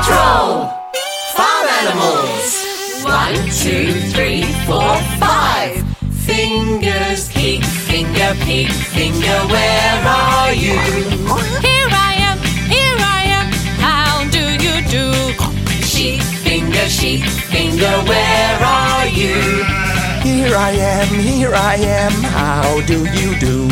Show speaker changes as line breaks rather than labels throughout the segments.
Patrol! Farm animals! One, two, three, four, five. Fingers, keep finger, peek, finger, where are you?
Here I am, here I am. How do you do?
Sheep, finger, sheep, finger, where are you?
Here I am, here I am. How do you do?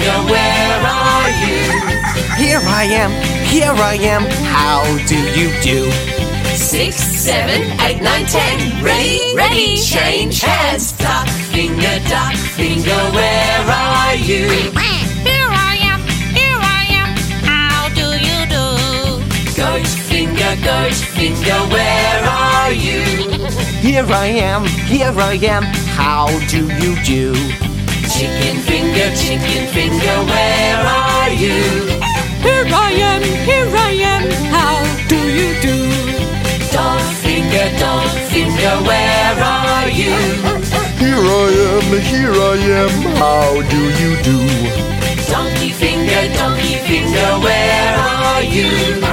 Rooster, finger, where are you?
Here I am, here I am. How do you do?
Six, seven, eight, nine, ten. Ready, ready, change hands. Duck, finger, duck, finger, where are you?
Here I am, here I am. How do you do?
Goat, finger, goat, finger, where are you?
Here I am, here I am. How do you do?
Chicken finger, chicken finger, where are you?
Here I am, here I am. How do you do?
Dog finger, dog finger, where are you?
Here I am, here I am. How do you do?
Donkey finger, donkey finger, where are you?